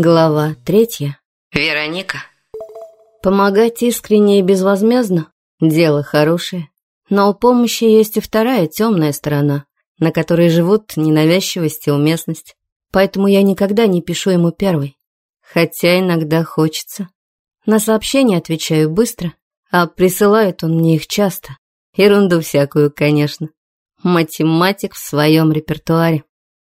Глава третья. Вероника. Помогать искренне и безвозмездно – дело хорошее. Но у помощи есть и вторая темная сторона, на которой живут ненавязчивость и уместность. Поэтому я никогда не пишу ему первой. Хотя иногда хочется. На сообщения отвечаю быстро, а присылает он мне их часто. Ерунду всякую, конечно. Математик в своем репертуаре.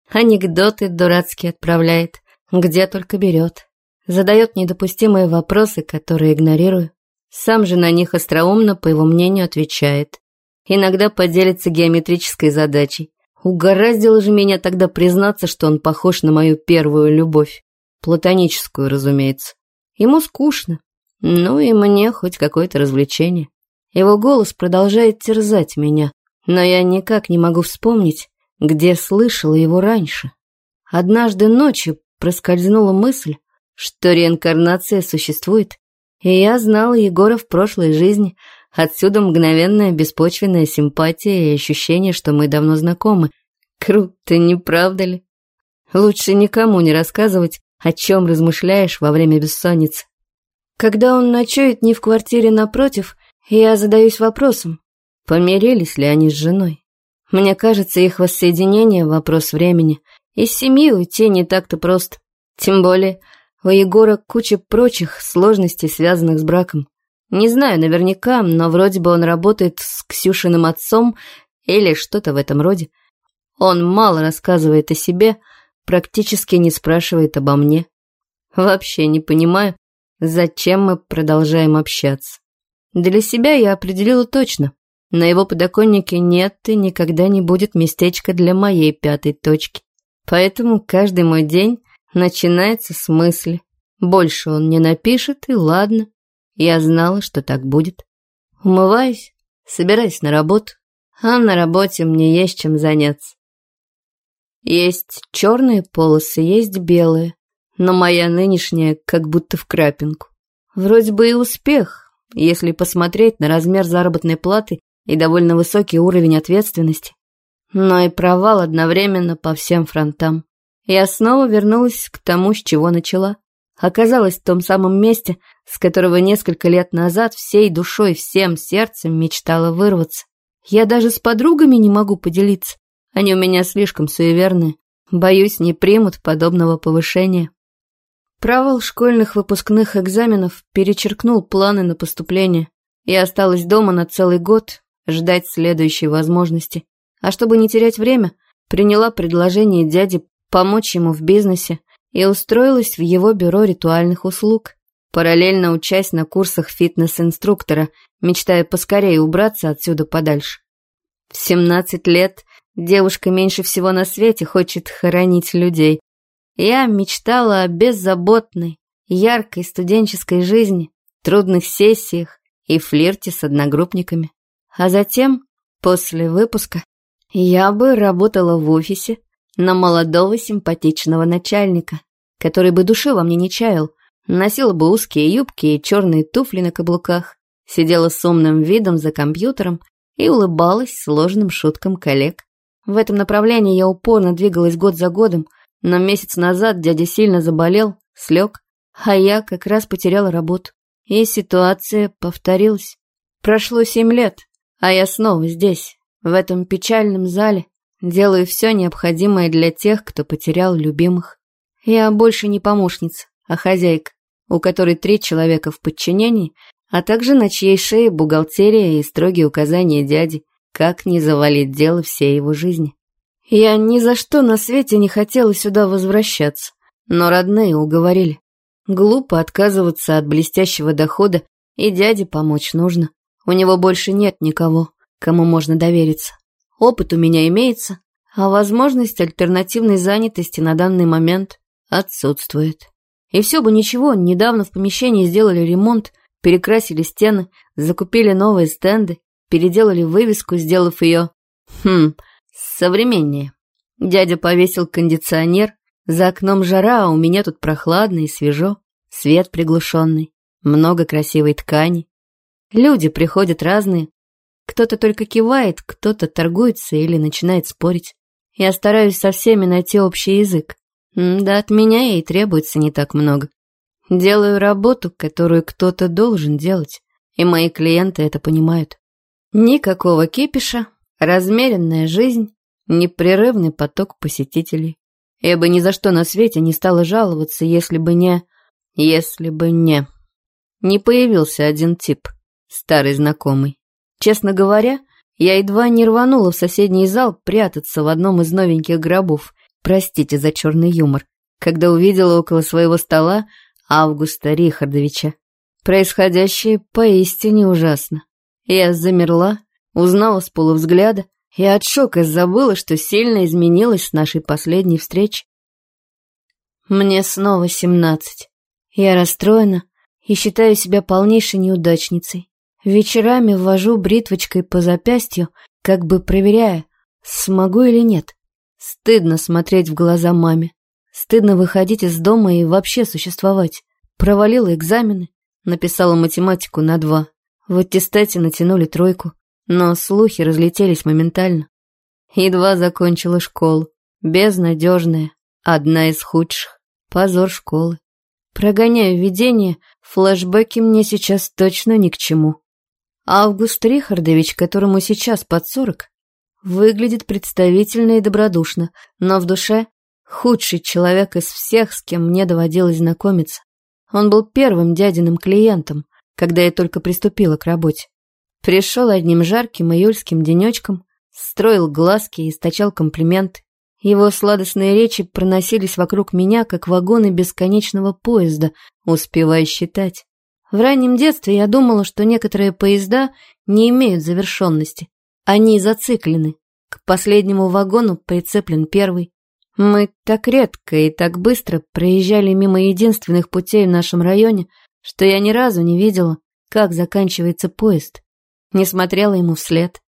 Анекдоты дурацкие отправляет – где только берет. Задает недопустимые вопросы, которые игнорирую. Сам же на них остроумно, по его мнению, отвечает. Иногда поделится геометрической задачей. Угораздило же меня тогда признаться, что он похож на мою первую любовь. Платоническую, разумеется. Ему скучно. Ну и мне хоть какое-то развлечение. Его голос продолжает терзать меня, но я никак не могу вспомнить, где слышала его раньше. Однажды ночью, проскользнула мысль, что реинкарнация существует, и я знала Егора в прошлой жизни, отсюда мгновенная беспочвенная симпатия и ощущение, что мы давно знакомы. Круто, не правда ли? Лучше никому не рассказывать, о чем размышляешь во время бессонницы. Когда он ночует не в квартире напротив, я задаюсь вопросом, помирились ли они с женой. Мне кажется, их воссоединение – вопрос времени – из семьи уйти не так-то просто. Тем более, у Егора куча прочих сложностей, связанных с браком. Не знаю наверняка, но вроде бы он работает с Ксюшиным отцом или что-то в этом роде. Он мало рассказывает о себе, практически не спрашивает обо мне. Вообще не понимаю, зачем мы продолжаем общаться. Для себя я определила точно. На его подоконнике нет и никогда не будет местечка для моей пятой точки. Поэтому каждый мой день начинается с мысли. Больше он не напишет, и ладно. Я знала, что так будет. Умываюсь, собираюсь на работу, а на работе мне есть чем заняться. Есть черные полосы, есть белые, но моя нынешняя как будто в крапинку. Вроде бы и успех, если посмотреть на размер заработной платы и довольно высокий уровень ответственности но и провал одновременно по всем фронтам. Я снова вернулась к тому, с чего начала. Оказалась в том самом месте, с которого несколько лет назад всей душой, всем сердцем мечтала вырваться. Я даже с подругами не могу поделиться. Они у меня слишком суеверные. Боюсь, не примут подобного повышения. Провал школьных выпускных экзаменов перечеркнул планы на поступление. Я осталась дома на целый год, ждать следующей возможности. А чтобы не терять время, приняла предложение дяди помочь ему в бизнесе и устроилась в его бюро ритуальных услуг, параллельно учась на курсах фитнес-инструктора, мечтая поскорее убраться отсюда подальше. В 17 лет девушка меньше всего на свете хочет хоронить людей. Я мечтала о беззаботной, яркой студенческой жизни, трудных сессиях и флирте с одногруппниками. А затем, после выпуска, я бы работала в офисе на молодого симпатичного начальника, который бы души во мне не чаял, носила бы узкие юбки и черные туфли на каблуках, сидела с умным видом за компьютером и улыбалась сложным шуткам коллег. В этом направлении я упорно двигалась год за годом, но месяц назад дядя сильно заболел, слег, а я как раз потеряла работу. И ситуация повторилась. Прошло семь лет, а я снова здесь, в этом печальном зале делаю все необходимое для тех, кто потерял любимых. Я больше не помощница, а хозяйка, у которой три человека в подчинении, а также на чьей шее бухгалтерия и строгие указания дяди, как не завалить дело всей его жизни. Я ни за что на свете не хотела сюда возвращаться, но родные уговорили. Глупо отказываться от блестящего дохода, и дяде помочь нужно. У него больше нет никого кому можно довериться. Опыт у меня имеется, а возможность альтернативной занятости на данный момент отсутствует. И все бы ничего, недавно в помещении сделали ремонт, перекрасили стены, закупили новые стенды, переделали вывеску, сделав ее, хм, современнее. Дядя повесил кондиционер, за окном жара, а у меня тут прохладно и свежо, свет приглушенный, много красивой ткани. Люди приходят разные, кто-то только кивает, кто-то торгуется или начинает спорить. Я стараюсь со всеми найти общий язык. Да от меня ей требуется не так много. Делаю работу, которую кто-то должен делать, и мои клиенты это понимают. Никакого кипиша, размеренная жизнь, непрерывный поток посетителей. Я бы ни за что на свете не стала жаловаться, если бы не... Если бы не... Не появился один тип, старый знакомый. Честно говоря, я едва не рванула в соседний зал прятаться в одном из новеньких гробов, простите за черный юмор, когда увидела около своего стола Августа Рихардовича. Происходящее поистине ужасно. Я замерла, узнала с полувзгляда и от шока забыла, что сильно изменилась с нашей последней встречи. Мне снова семнадцать. Я расстроена и считаю себя полнейшей неудачницей. Вечерами ввожу бритвочкой по запястью, как бы проверяя, смогу или нет. Стыдно смотреть в глаза маме. Стыдно выходить из дома и вообще существовать. Провалила экзамены, написала математику на два. В аттестате натянули тройку, но слухи разлетелись моментально. Едва закончила школу. Безнадежная, одна из худших. Позор школы. Прогоняю видение, флэшбэки мне сейчас точно ни к чему. Август Рихардович, которому сейчас под сорок, выглядит представительно и добродушно, но в душе худший человек из всех, с кем мне доводилось знакомиться. Он был первым дядиным клиентом, когда я только приступила к работе. Пришел одним жарким июльским денечком, строил глазки и источал комплименты. Его сладостные речи проносились вокруг меня, как вагоны бесконечного поезда, успевая считать. В раннем детстве я думала, что некоторые поезда не имеют завершенности. Они зациклены. К последнему вагону прицеплен первый. Мы так редко и так быстро проезжали мимо единственных путей в нашем районе, что я ни разу не видела, как заканчивается поезд. Не смотрела ему вслед.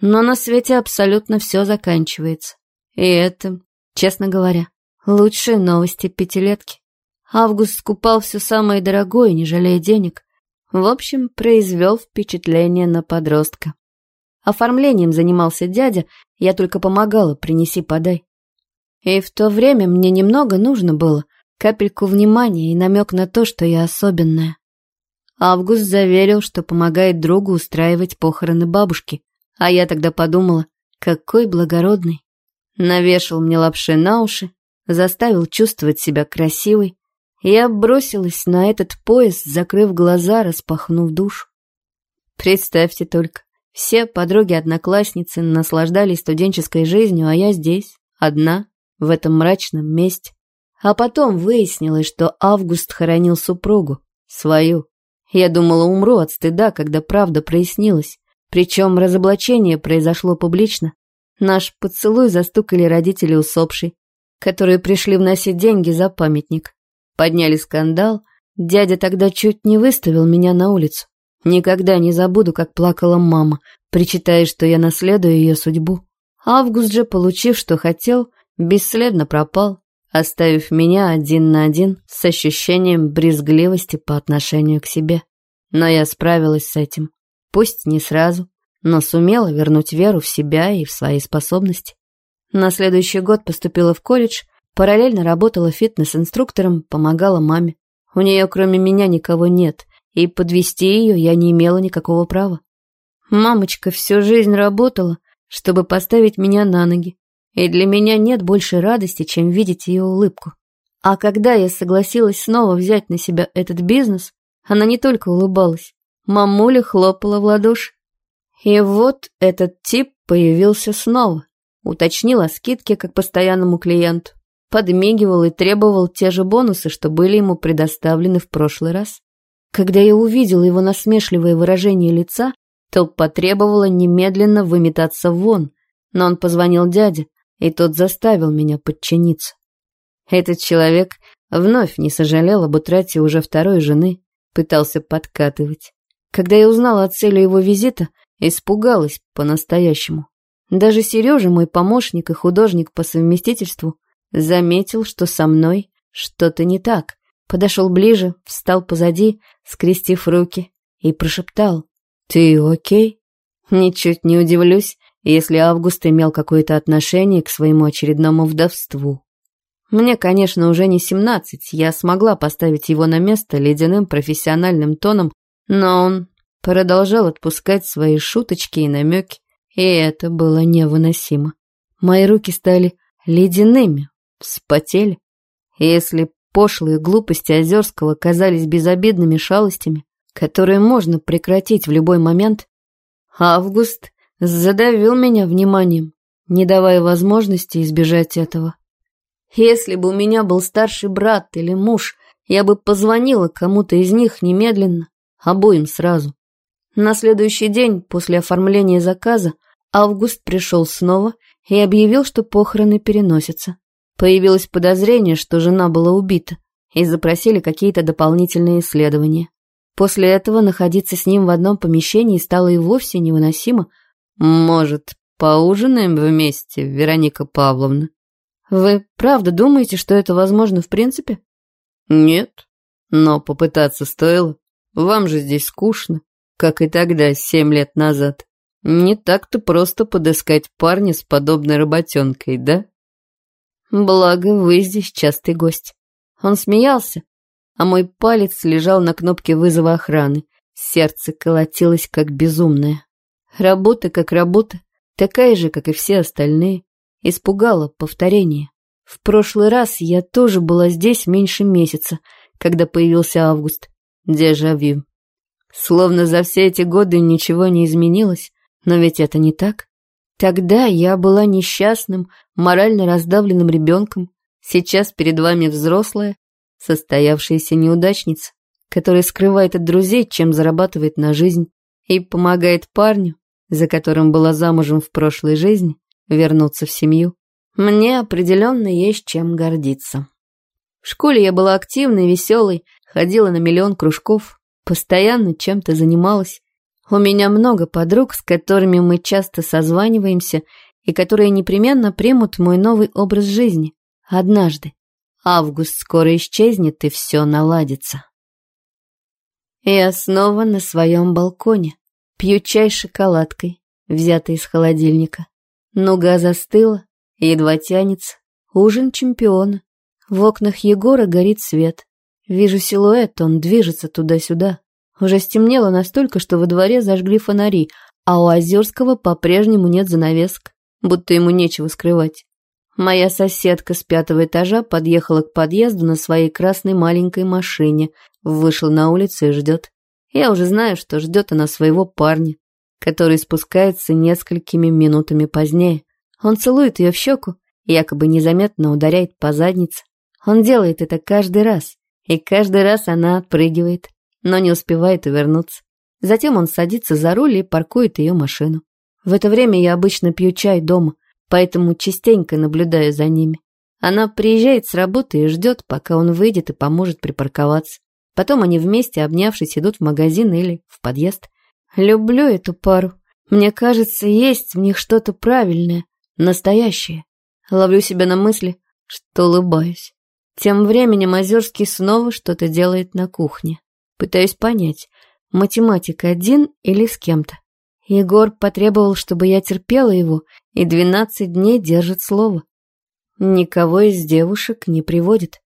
Но на свете абсолютно все заканчивается. И это, честно говоря, лучшие новости пятилетки. Август скупал все самое дорогое, не жалея денег. В общем, произвел впечатление на подростка. Оформлением занимался дядя, я только помогала, принеси, подай. И в то время мне немного нужно было — капельку внимания и намек на то, что я особенная. Август заверил, что помогает другу устраивать похороны бабушки, а я тогда подумала, какой благородный. Навешал мне лапши на уши, заставил чувствовать себя красивой. Я бросилась на этот поезд, закрыв глаза, распахнув душу. Представьте только, все подруги-одноклассницы наслаждались студенческой жизнью, а я здесь, одна, в этом мрачном месте. А потом выяснилось, что Август хоронил супругу, свою. Я думала, умру от стыда, когда правда прояснилась. Причем разоблачение произошло публично. Наш поцелуй застукали родители усопшей, которые пришли вносить деньги за памятник. Подняли скандал. Дядя тогда чуть не выставил меня на улицу. Никогда не забуду, как плакала мама, причитая, что я наследую ее судьбу. Август же, получив, что хотел, бесследно пропал оставив меня один на один с ощущением брезгливости по отношению к себе. Но я справилась с этим. Пусть не сразу, но сумела вернуть веру в себя и в свои способности. На следующий год поступила в колледж, параллельно работала фитнес-инструктором, помогала маме. У нее кроме меня никого нет, и подвести ее я не имела никакого права. Мамочка всю жизнь работала, чтобы поставить меня на ноги, и для меня нет больше радости, чем видеть ее улыбку. А когда я согласилась снова взять на себя этот бизнес, она не только улыбалась, мамуля хлопала в ладоши. И вот этот тип появился снова, уточнил о скидке как постоянному клиенту, подмигивал и требовал те же бонусы, что были ему предоставлены в прошлый раз. Когда я увидела его насмешливое выражение лица, то потребовала немедленно выметаться вон, но он позвонил дяде, и тот заставил меня подчиниться. Этот человек вновь не сожалел об утрате уже второй жены, пытался подкатывать. Когда я узнала о цели его визита, испугалась по-настоящему. Даже Сережа, мой помощник и художник по совместительству, заметил, что со мной что-то не так. Подошел ближе, встал позади, скрестив руки, и прошептал «Ты окей?» Ничуть не удивлюсь, если Август имел какое-то отношение к своему очередному вдовству. Мне, конечно, уже не семнадцать, я смогла поставить его на место ледяным профессиональным тоном, но он продолжал отпускать свои шуточки и намеки, и это было невыносимо. Мои руки стали ледяными, вспотели. Если пошлые глупости Озерского казались безобидными шалостями, которые можно прекратить в любой момент, Август задавил меня вниманием, не давая возможности избежать этого. Если бы у меня был старший брат или муж, я бы позвонила кому-то из них немедленно, обоим сразу. На следующий день после оформления заказа Август пришел снова и объявил, что похороны переносятся. Появилось подозрение, что жена была убита, и запросили какие-то дополнительные исследования. После этого находиться с ним в одном помещении стало и вовсе невыносимо. «Может, поужинаем вместе, Вероника Павловна?» «Вы правда думаете, что это возможно в принципе?» «Нет, но попытаться стоило. Вам же здесь скучно, как и тогда, семь лет назад. Не так-то просто подыскать парня с подобной работенкой, да?» Благо, вы здесь частый гость. Он смеялся, а мой палец лежал на кнопке вызова охраны. Сердце колотилось, как безумное. Работа как работа, такая же, как и все остальные. Испугало повторение. В прошлый раз я тоже была здесь меньше месяца, когда появился август. Дежавю. Словно за все эти годы ничего не изменилось, но ведь это не так. Тогда я была несчастным, морально раздавленным ребенком. Сейчас перед вами взрослая, состоявшаяся неудачница, которая скрывает от друзей, чем зарабатывает на жизнь, и помогает парню, за которым была замужем в прошлой жизни, вернуться в семью. Мне определенно есть чем гордиться. В школе я была активной, веселой, ходила на миллион кружков, постоянно чем-то занималась, у меня много подруг, с которыми мы часто созваниваемся и которые непременно примут мой новый образ жизни. Однажды. Август скоро исчезнет, и все наладится. Я снова на своем балконе. Пью чай с шоколадкой, взятой из холодильника. Нуга застыла, едва тянется. Ужин чемпиона. В окнах Егора горит свет. Вижу силуэт, он движется туда-сюда. Уже стемнело настолько, что во дворе зажгли фонари, а у Озерского по-прежнему нет занавесок, будто ему нечего скрывать. Моя соседка с пятого этажа подъехала к подъезду на своей красной маленькой машине, вышла на улицу и ждет. Я уже знаю, что ждет она своего парня, который спускается несколькими минутами позднее. Он целует ее в щеку, якобы незаметно ударяет по заднице. Он делает это каждый раз, и каждый раз она отпрыгивает но не успевает увернуться. Затем он садится за руль и паркует ее машину. В это время я обычно пью чай дома, поэтому частенько наблюдаю за ними. Она приезжает с работы и ждет, пока он выйдет и поможет припарковаться. Потом они вместе, обнявшись, идут в магазин или в подъезд. Люблю эту пару. Мне кажется, есть в них что-то правильное, настоящее. Ловлю себя на мысли, что улыбаюсь. Тем временем Озерский снова что-то делает на кухне. Пытаюсь понять, математик один или с кем-то. Егор потребовал, чтобы я терпела его, и двенадцать дней держит слово. Никого из девушек не приводит.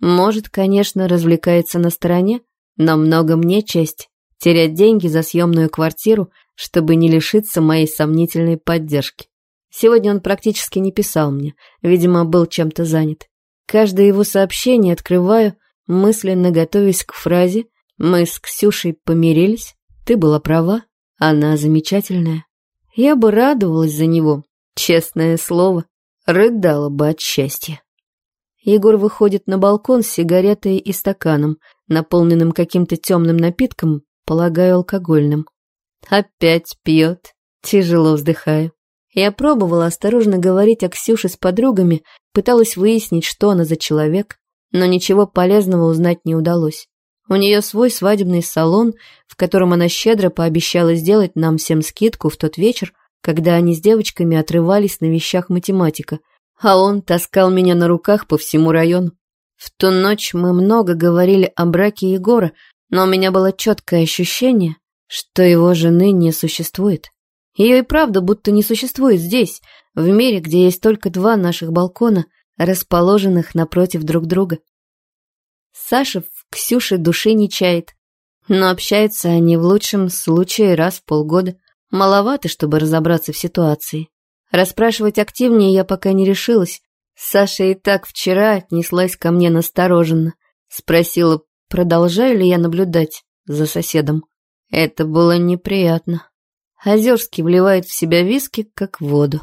Может, конечно, развлекается на стороне, но много мне честь терять деньги за съемную квартиру, чтобы не лишиться моей сомнительной поддержки. Сегодня он практически не писал мне, видимо, был чем-то занят. Каждое его сообщение открываю, мысленно готовясь к фразе, мы с Ксюшей помирились, ты была права, она замечательная. Я бы радовалась за него, честное слово, рыдала бы от счастья. Егор выходит на балкон с сигаретой и стаканом, наполненным каким-то темным напитком, полагаю, алкогольным. Опять пьет, тяжело вздыхаю. Я пробовала осторожно говорить о Ксюше с подругами, пыталась выяснить, что она за человек, но ничего полезного узнать не удалось. У нее свой свадебный салон, в котором она щедро пообещала сделать нам всем скидку в тот вечер, когда они с девочками отрывались на вещах математика, а он таскал меня на руках по всему району. В ту ночь мы много говорили о браке Егора, но у меня было четкое ощущение, что его жены не существует. Ее и правда будто не существует здесь, в мире, где есть только два наших балкона, расположенных напротив друг друга. Саша в Ксюше души не чает, но общаются они в лучшем случае раз в полгода. Маловато, чтобы разобраться в ситуации. Расспрашивать активнее я пока не решилась. Саша и так вчера отнеслась ко мне настороженно. Спросила, продолжаю ли я наблюдать за соседом. Это было неприятно. Озерский вливает в себя виски, как воду.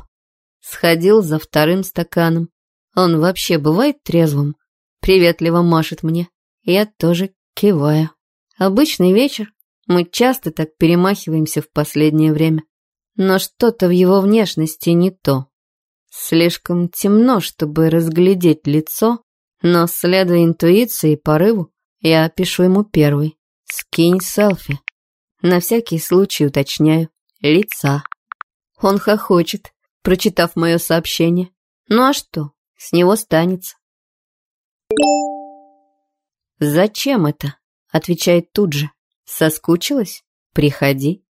Сходил за вторым стаканом. Он вообще бывает трезвым? Приветливо машет мне. Я тоже киваю. Обычный вечер. Мы часто так перемахиваемся в последнее время. Но что-то в его внешности не то. Слишком темно, чтобы разглядеть лицо, но, следуя интуиции и порыву, я пишу ему первый. Скинь селфи. На всякий случай уточняю. Лица. Он хохочет, прочитав мое сообщение. Ну а что, с него станется. «Зачем это?» — отвечает тут же. «Соскучилась? Приходи».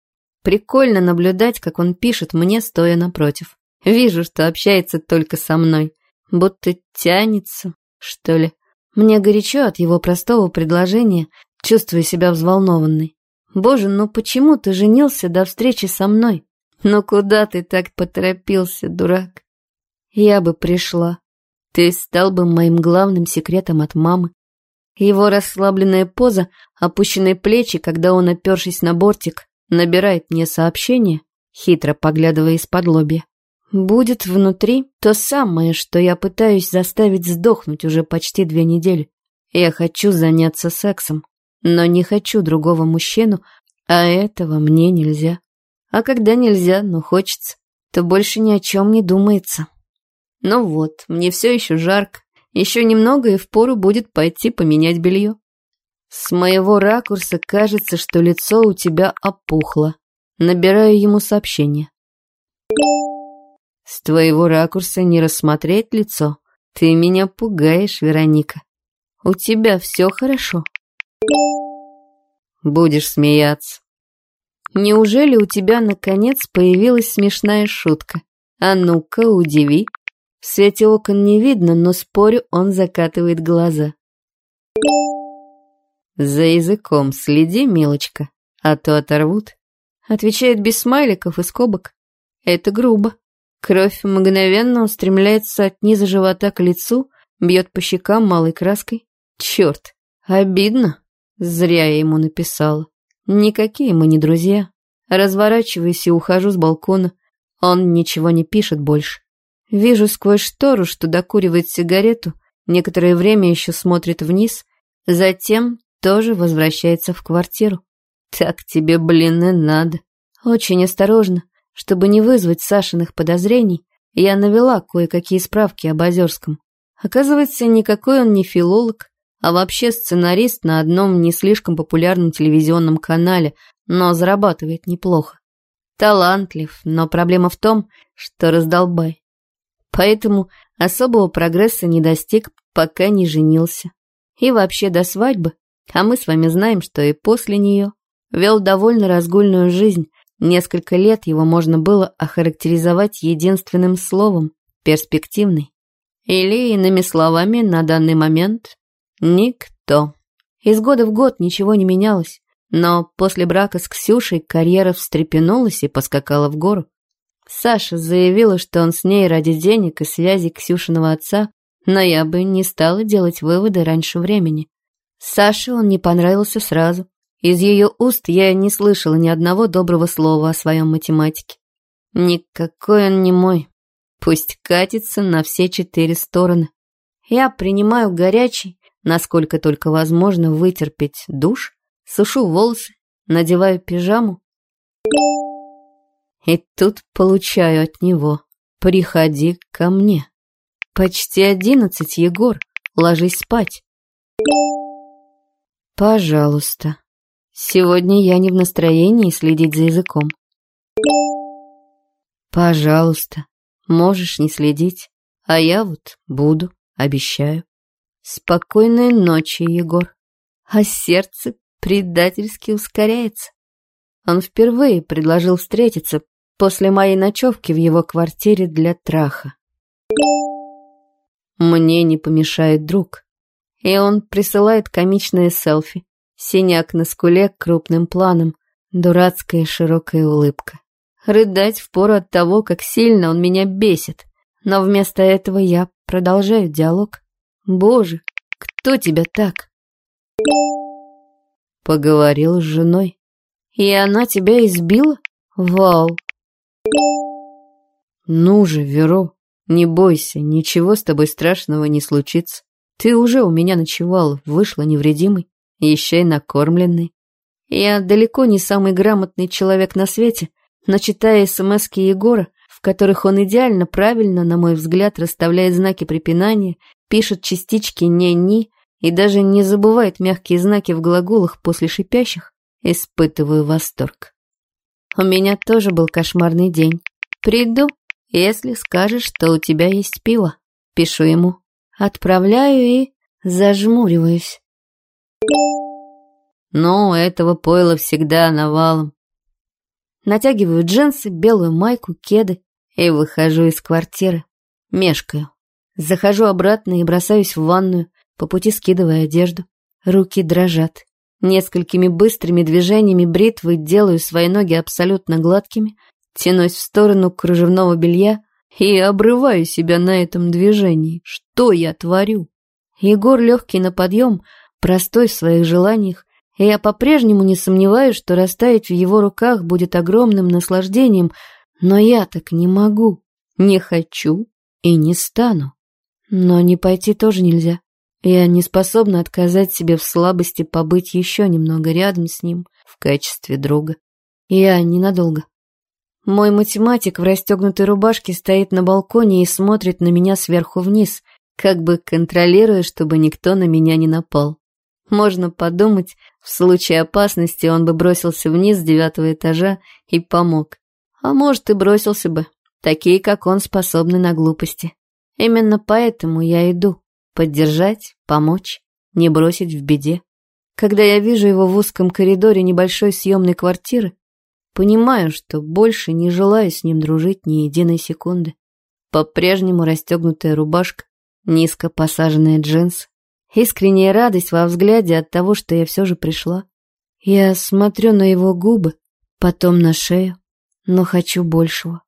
Прикольно наблюдать, как он пишет мне, стоя напротив. Вижу, что общается только со мной. Будто тянется, что ли. Мне горячо от его простого предложения, чувствую себя взволнованной. Боже, ну почему ты женился до встречи со мной? Ну куда ты так поторопился, дурак? Я бы пришла. Ты стал бы моим главным секретом от мамы. Его расслабленная поза, опущенные плечи, когда он, опершись на бортик, набирает мне сообщение, хитро поглядывая из-под лобья. Будет внутри то самое, что я пытаюсь заставить сдохнуть уже почти две недели. Я хочу заняться сексом, но не хочу другого мужчину, а этого мне нельзя. А когда нельзя, но хочется, то больше ни о чем не думается. Ну вот, мне все еще жарко, еще немного и впору будет пойти поменять белье. С моего ракурса кажется, что лицо у тебя опухло. Набираю ему сообщение. С твоего ракурса не рассмотреть лицо. Ты меня пугаешь, Вероника. У тебя все хорошо? Будешь смеяться. Неужели у тебя наконец появилась смешная шутка? А ну-ка, удиви. В свете окон не видно, но спорю, он закатывает глаза. «За языком следи, милочка, а то оторвут», — отвечает без смайликов и скобок. Это грубо. Кровь мгновенно устремляется от низа живота к лицу, бьет по щекам малой краской. Черт, обидно. Зря я ему написала. Никакие мы не друзья. Разворачиваюсь и ухожу с балкона. Он ничего не пишет больше. Вижу сквозь штору, что докуривает сигарету, некоторое время еще смотрит вниз, затем тоже возвращается в квартиру. Так тебе, блин, и надо. Очень осторожно, чтобы не вызвать Сашиных подозрений, я навела кое-какие справки об Озерском. Оказывается, никакой он не филолог, а вообще сценарист на одном не слишком популярном телевизионном канале, но зарабатывает неплохо. Талантлив, но проблема в том, что раздолбай поэтому особого прогресса не достиг, пока не женился. И вообще до свадьбы, а мы с вами знаем, что и после нее, вел довольно разгульную жизнь. Несколько лет его можно было охарактеризовать единственным словом – перспективный. Или, иными словами, на данный момент – никто. Из года в год ничего не менялось, но после брака с Ксюшей карьера встрепенулась и поскакала в гору. Саша заявила, что он с ней ради денег и связи Ксюшиного отца, но я бы не стала делать выводы раньше времени. Саше он не понравился сразу. Из ее уст я не слышала ни одного доброго слова о своем математике. Никакой он не мой. Пусть катится на все четыре стороны. Я принимаю горячий, насколько только возможно вытерпеть душ, сушу волосы, надеваю пижаму и тут получаю от него «Приходи ко мне». Почти одиннадцать, Егор, ложись спать. Пожалуйста. Сегодня я не в настроении следить за языком. Пожалуйста, можешь не следить, а я вот буду, обещаю. Спокойной ночи, Егор. А сердце предательски ускоряется. Он впервые предложил встретиться после моей ночевки в его квартире для траха. Мне не помешает друг. И он присылает комичное селфи. Синяк на скуле крупным планом, дурацкая широкая улыбка. Рыдать впору от того, как сильно он меня бесит. Но вместо этого я продолжаю диалог. Боже, кто тебя так? Поговорил с женой. И она тебя избила? Вау. Ну же, Веро, не бойся, ничего с тобой страшного не случится. Ты уже у меня ночевал, вышла невредимой, еще и накормленной. Я далеко не самый грамотный человек на свете, но читая смски Егора, в которых он идеально правильно, на мой взгляд, расставляет знаки препинания, пишет частички «не-ни» и даже не забывает мягкие знаки в глаголах после шипящих, испытываю восторг. У меня тоже был кошмарный день. Приду, если скажешь, что у тебя есть пиво. Пишу ему. Отправляю и зажмуриваюсь. У этого пойла всегда навалом. Натягиваю джинсы, белую майку, кеды и выхожу из квартиры. Мешкаю. Захожу обратно и бросаюсь в ванную, по пути скидывая одежду. Руки дрожат. Несколькими быстрыми движениями бритвы делаю свои ноги абсолютно гладкими, тянусь в сторону кружевного белья и обрываю себя на этом движении. Что я творю? Егор легкий на подъем, простой в своих желаниях, и я по-прежнему не сомневаюсь, что растаять в его руках будет огромным наслаждением, но я так не могу, не хочу и не стану. Но не пойти тоже нельзя. Я не способна отказать себе в слабости побыть еще немного рядом с ним в качестве друга. Я ненадолго. Мой математик в расстегнутой рубашке стоит на балконе и смотрит на меня сверху вниз, как бы контролируя, чтобы никто на меня не напал. Можно подумать, в случае опасности он бы бросился вниз с девятого этажа и помог. А может и бросился бы. Такие, как он, способны на глупости. Именно поэтому я иду. Поддержать, помочь, не бросить в беде. Когда я вижу его в узком коридоре небольшой съемной квартиры, понимаю, что больше не желаю с ним дружить ни единой секунды. По-прежнему расстегнутая рубашка, низко посаженные джинсы, искренняя радость во взгляде от того, что я все же пришла. Я смотрю на его губы, потом на шею, но хочу большего.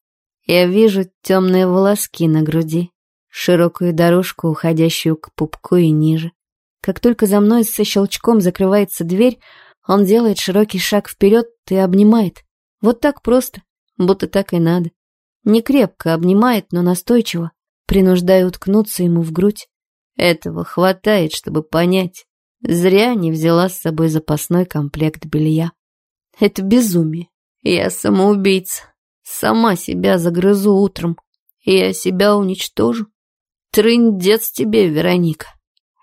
Я вижу темные волоски на груди, широкую дорожку, уходящую к пупку и ниже. Как только за мной со щелчком закрывается дверь, он делает широкий шаг вперед и обнимает. Вот так просто, будто так и надо. Не крепко обнимает, но настойчиво, принуждая уткнуться ему в грудь. Этого хватает, чтобы понять. Зря не взяла с собой запасной комплект белья. Это безумие. Я самоубийца. Сама себя загрызу утром. Я себя уничтожу. Трындец тебе, Вероника.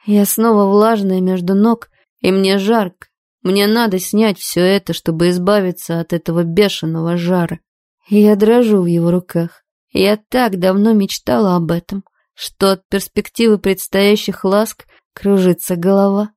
Я снова влажная между ног, и мне жарко. Мне надо снять все это, чтобы избавиться от этого бешеного жара. Я дрожу в его руках. Я так давно мечтала об этом, что от перспективы предстоящих ласк кружится голова.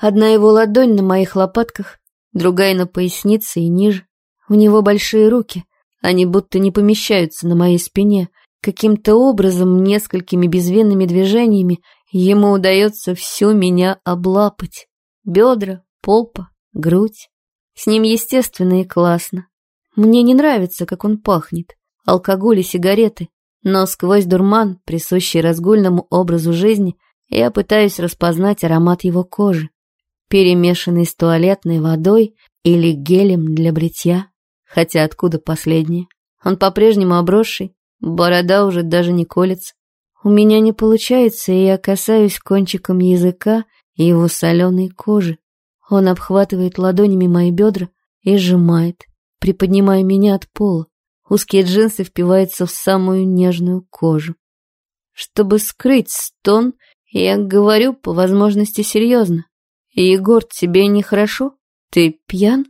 Одна его ладонь на моих лопатках, другая на пояснице и ниже. У него большие руки, они будто не помещаются на моей спине — Каким-то образом, несколькими безвинными движениями, ему удается всю меня облапать. Бедра, попа, грудь. С ним естественно и классно. Мне не нравится, как он пахнет. Алкоголь и сигареты. Но сквозь дурман, присущий разгульному образу жизни, я пытаюсь распознать аромат его кожи, перемешанный с туалетной водой или гелем для бритья. Хотя откуда последнее? Он по-прежнему обросший, Борода уже даже не колется. У меня не получается, и я касаюсь кончиком языка его соленой кожи. Он обхватывает ладонями мои бедра и сжимает, приподнимая меня от пола. Узкие джинсы впиваются в самую нежную кожу. Чтобы скрыть стон, я говорю по возможности серьезно. «Егор, тебе нехорошо? Ты пьян?»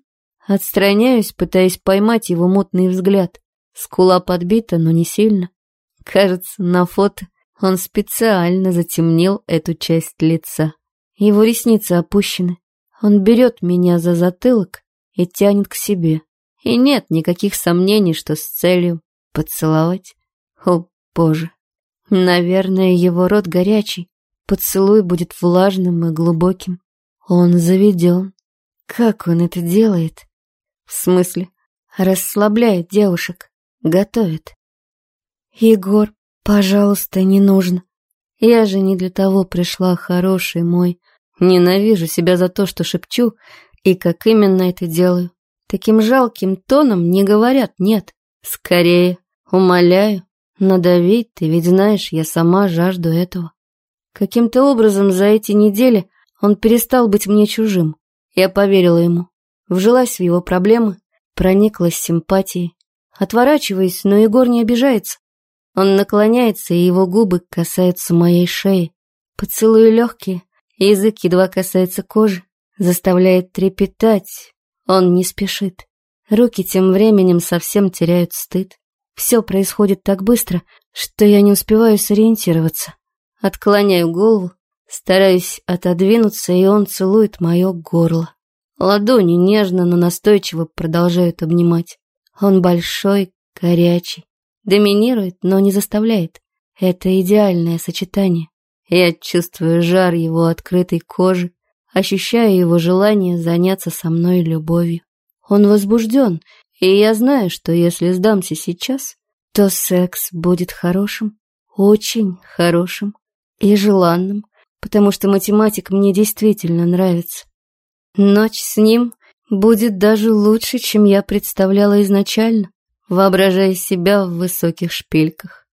Отстраняюсь, пытаясь поймать его мутный взгляд. Скула подбита, но не сильно. Кажется, на фото он специально затемнил эту часть лица. Его ресницы опущены. Он берет меня за затылок и тянет к себе. И нет никаких сомнений, что с целью поцеловать. О, боже. Наверное, его рот горячий, поцелуй будет влажным и глубоким. Он заведен. Как он это делает? В смысле, расслабляет девушек, готовит. Егор, пожалуйста, не нужно. Я же не для того пришла, хороший мой. Ненавижу себя за то, что шепчу, и как именно это делаю. Таким жалким тоном не говорят «нет». Скорее, умоляю, надавить, ты ведь знаешь, я сама жажду этого. Каким-то образом за эти недели он перестал быть мне чужим. Я поверила ему, вжилась в его проблемы, прониклась симпатией. Отворачиваясь, но Егор не обижается. Он наклоняется, и его губы касаются моей шеи. Поцелуи легкие, язык едва касается кожи, заставляет трепетать. Он не спешит. Руки тем временем совсем теряют стыд. Все происходит так быстро, что я не успеваю сориентироваться. Отклоняю голову, стараюсь отодвинуться, и он целует мое горло. Ладони нежно, но настойчиво продолжают обнимать. Он большой, горячий, доминирует, но не заставляет. Это идеальное сочетание. Я чувствую жар его открытой кожи, ощущаю его желание заняться со мной любовью. Он возбужден, и я знаю, что если сдамся сейчас, то секс будет хорошим, очень хорошим и желанным, потому что математик мне действительно нравится. Ночь с ним будет даже лучше, чем я представляла изначально, воображая себя в высоких шпильках.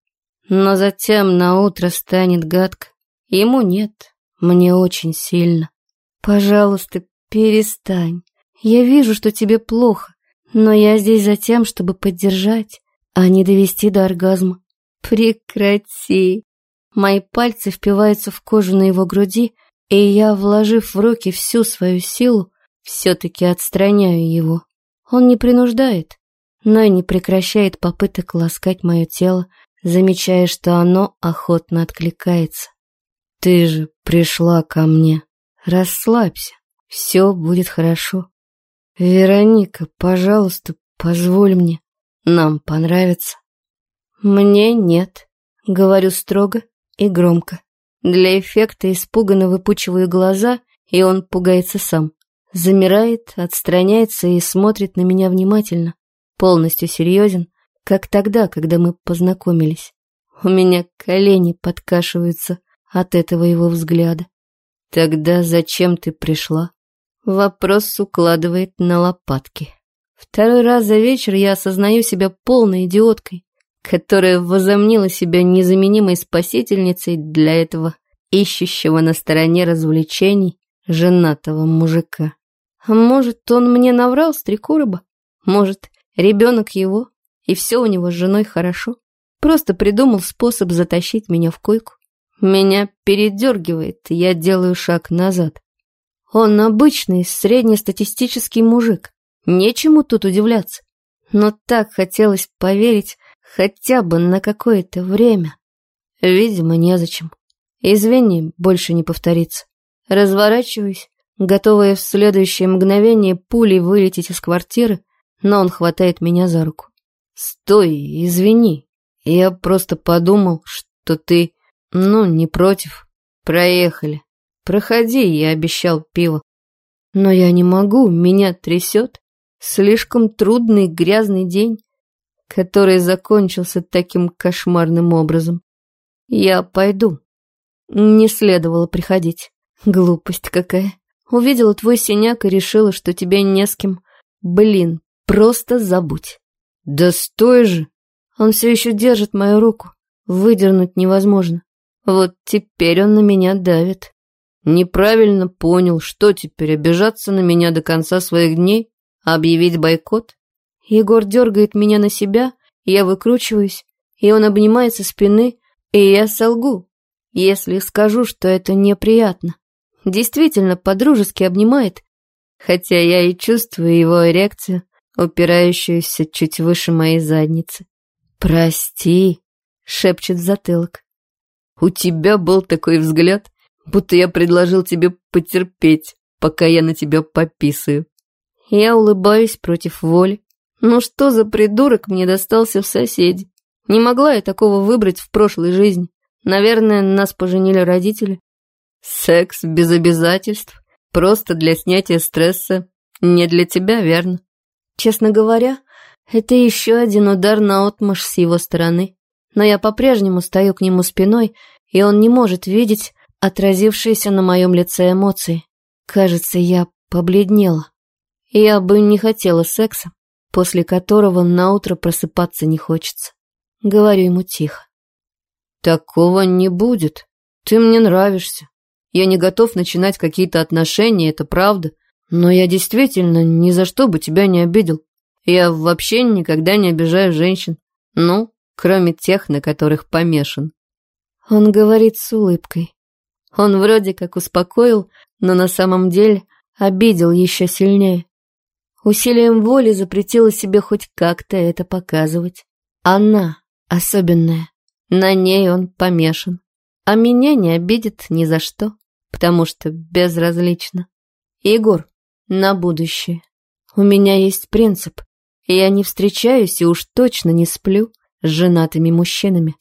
Но затем на утро станет гадко. Ему нет, мне очень сильно. Пожалуйста, перестань. Я вижу, что тебе плохо, но я здесь за тем, чтобы поддержать, а не довести до оргазма. Прекрати. Мои пальцы впиваются в кожу на его груди, и я, вложив в руки всю свою силу, все-таки отстраняю его. Он не принуждает, но и не прекращает попыток ласкать мое тело, замечая, что оно охотно откликается. «Ты же пришла ко мне. Расслабься, все будет хорошо». «Вероника, пожалуйста, позволь мне. Нам понравится». «Мне нет», — говорю строго и громко. Для эффекта испуганно выпучиваю глаза, и он пугается сам. Замирает, отстраняется и смотрит на меня внимательно. Полностью серьезен, как тогда, когда мы познакомились. У меня колени подкашиваются от этого его взгляда. «Тогда зачем ты пришла?» Вопрос укладывает на лопатки. Второй раз за вечер я осознаю себя полной идиоткой, которая возомнила себя незаменимой спасительницей для этого ищущего на стороне развлечений женатого мужика. Может, он мне наврал с три? Может, ребенок его, и все у него с женой хорошо? Просто придумал способ затащить меня в койку. Меня передергивает, я делаю шаг назад. Он обычный, среднестатистический мужик. Нечему тут удивляться. Но так хотелось поверить хотя бы на какое-то время. Видимо, незачем. Извини, больше не повторится. Разворачиваюсь, готовая в следующее мгновение пулей вылететь из квартиры, но он хватает меня за руку. «Стой, извини. Я просто подумал, что ты, ну, не против. Проехали». Проходи, я обещал пиво. Но я не могу, меня трясет. Слишком трудный грязный день, который закончился таким кошмарным образом. Я пойду. Не следовало приходить. Глупость какая. Увидела твой синяк и решила, что тебе не с кем. Блин, просто забудь. Да стой же. Он все еще держит мою руку. Выдернуть невозможно. Вот теперь он на меня давит. Неправильно понял, что теперь, обижаться на меня до конца своих дней? Объявить бойкот? Егор дергает меня на себя, я выкручиваюсь, и он обнимает со спины, и я солгу, если скажу, что это неприятно. Действительно, подружески обнимает, хотя я и чувствую его эрекцию, упирающуюся чуть выше моей задницы. «Прости», — шепчет в затылок. «У тебя был такой взгляд, будто я предложил тебе потерпеть, пока я на тебя пописаю. Я улыбаюсь против воли. Ну что за придурок мне достался в соседи? Не могла я такого выбрать в прошлой жизни. Наверное, нас поженили родители. Секс без обязательств, просто для снятия стресса, не для тебя, верно? Честно говоря, это еще один удар на отмашь с его стороны. Но я по-прежнему стою к нему спиной, и он не может видеть отразившиеся на моем лице эмоции. Кажется, я побледнела. Я бы не хотела секса, после которого на утро просыпаться не хочется. Говорю ему тихо. Такого не будет. Ты мне нравишься. Я не готов начинать какие-то отношения, это правда. Но я действительно ни за что бы тебя не обидел. Я вообще никогда не обижаю женщин. Ну, кроме тех, на которых помешан. Он говорит с улыбкой. Он вроде как успокоил, но на самом деле обидел еще сильнее. Усилием воли запретила себе хоть как-то это показывать. Она особенная. На ней он помешан. А меня не обидит ни за что, потому что безразлично. Егор, на будущее. У меня есть принцип. Я не встречаюсь и уж точно не сплю с женатыми мужчинами.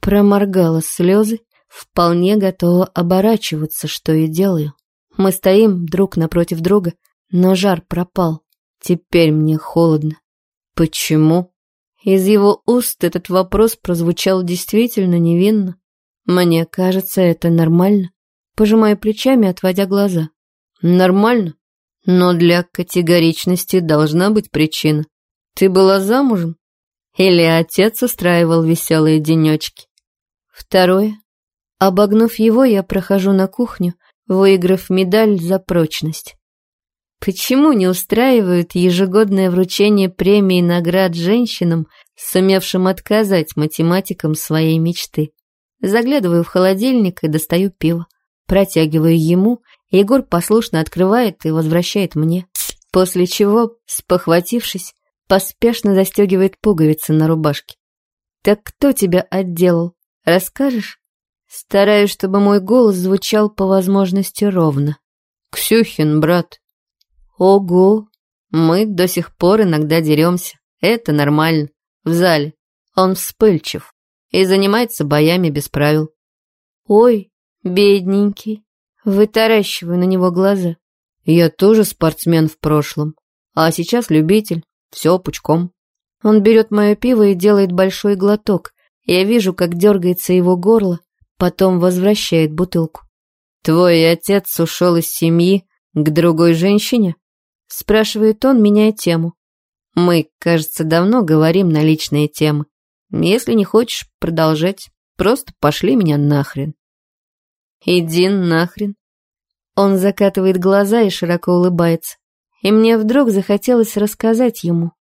Проморгала слезы, вполне готова оборачиваться, что и делаю. Мы стоим друг напротив друга, но жар пропал. Теперь мне холодно. Почему? Из его уст этот вопрос прозвучал действительно невинно. Мне кажется, это нормально. Пожимая плечами, отводя глаза. Нормально, но для категоричности должна быть причина. Ты была замужем? Или отец устраивал веселые денечки? Второе. Обогнув его, я прохожу на кухню, выиграв медаль за прочность. Почему не устраивают ежегодное вручение премии и наград женщинам, сумевшим отказать математикам своей мечты? Заглядываю в холодильник и достаю пиво. Протягиваю ему, Егор послушно открывает и возвращает мне. После чего, спохватившись, поспешно застегивает пуговицы на рубашке. «Так кто тебя отделал? Расскажешь?» Стараюсь, чтобы мой голос звучал по возможности ровно. «Ксюхин, брат». «Ого! Мы до сих пор иногда деремся. Это нормально. В зале. Он вспыльчив и занимается боями без правил». «Ой, бедненький». Вытаращиваю на него глаза. «Я тоже спортсмен в прошлом, а сейчас любитель. Все пучком. Он берет мое пиво и делает большой глоток. Я вижу, как дергается его горло, потом возвращает бутылку. «Твой отец ушел из семьи к другой женщине?» Спрашивает он, меняя тему. Мы, кажется, давно говорим на личные темы. Если не хочешь продолжать, просто пошли меня нахрен. Иди нахрен. Он закатывает глаза и широко улыбается и мне вдруг захотелось рассказать ему.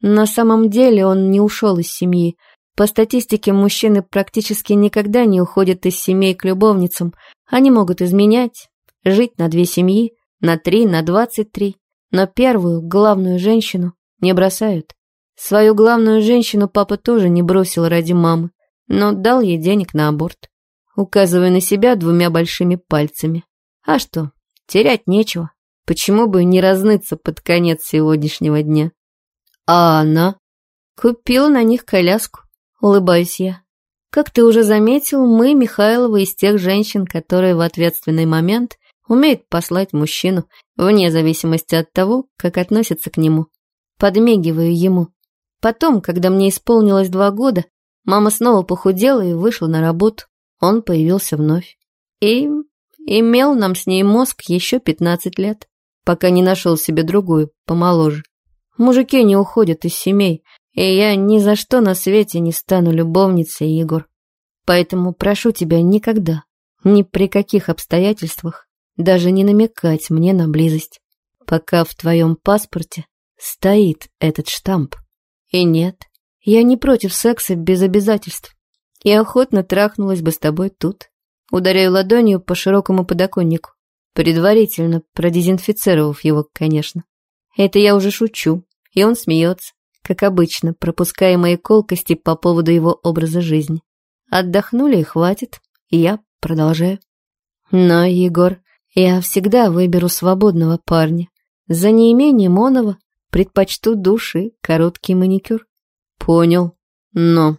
На самом деле он не ушел из семьи. По статистике, мужчины практически никогда не уходят из семей к любовницам. Они могут изменять, жить на две семьи, на три, на двадцать три. Но первую, главную женщину, не бросают. Свою главную женщину папа тоже не бросил ради мамы, но дал ей денег на аборт, указывая на себя двумя большими пальцами. А что, терять нечего. Почему бы не разныться под конец сегодняшнего дня? А она? Купила на них коляску, улыбаюсь я. Как ты уже заметил, мы, Михайлова, из тех женщин, которые в ответственный момент умеют послать мужчину, вне зависимости от того, как относятся к нему. Подмегиваю ему. Потом, когда мне исполнилось два года, мама снова похудела и вышла на работу. Он появился вновь. И имел нам с ней мозг еще пятнадцать лет пока не нашел себе другую, помоложе. Мужики не уходят из семей, и я ни за что на свете не стану любовницей, Егор. Поэтому прошу тебя никогда, ни при каких обстоятельствах, даже не намекать мне на близость, пока в твоем паспорте стоит этот штамп. И нет, я не против секса без обязательств. И охотно трахнулась бы с тобой тут. Ударяю ладонью по широкому подоконнику предварительно продезинфицировав его, конечно. Это я уже шучу, и он смеется, как обычно, пропуская мои колкости по поводу его образа жизни. Отдохнули и хватит, и я продолжаю. Но, Егор, я всегда выберу свободного парня. За неимением оного предпочту души короткий маникюр. Понял. Но,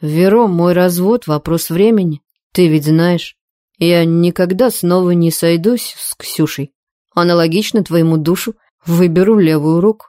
Веро, мой развод — вопрос времени. Ты ведь знаешь, я никогда снова не сойдусь с Ксюшей. Аналогично твоему душу выберу левую руку.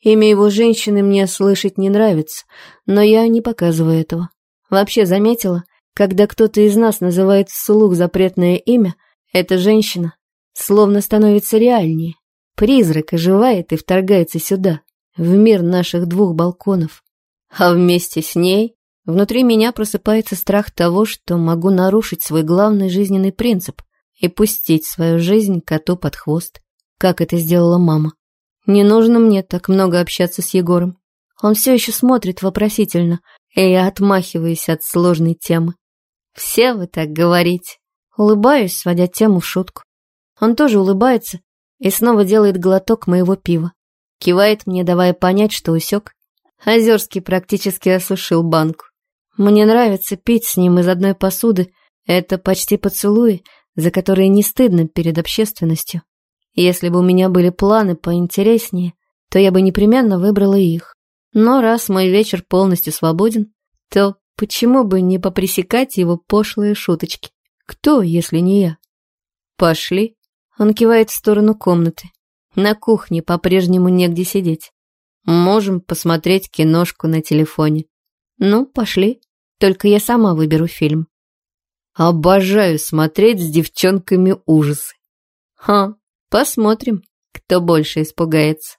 Имя его женщины мне слышать не нравится, но я не показываю этого. Вообще заметила, когда кто-то из нас называет вслух запретное имя, эта женщина словно становится реальнее. Призрак оживает и вторгается сюда, в мир наших двух балконов. А вместе с ней внутри меня просыпается страх того, что могу нарушить свой главный жизненный принцип и пустить свою жизнь коту под хвост, как это сделала мама. Не нужно мне так много общаться с Егором. Он все еще смотрит вопросительно, и я отмахиваюсь от сложной темы. Все вы так говорите. Улыбаюсь, сводя тему в шутку. Он тоже улыбается и снова делает глоток моего пива. Кивает мне, давая понять, что усек. Озерский практически осушил банку. Мне нравится пить с ним из одной посуды. Это почти поцелуи, за которые не стыдно перед общественностью. Если бы у меня были планы поинтереснее, то я бы непременно выбрала их. Но раз мой вечер полностью свободен, то почему бы не попресекать его пошлые шуточки? Кто, если не я? Пошли. Он кивает в сторону комнаты. На кухне по-прежнему негде сидеть. Можем посмотреть киношку на телефоне. Ну, пошли. Только я сама выберу фильм. Обожаю смотреть с девчонками ужасы. Ха, Посмотрим, кто больше испугается.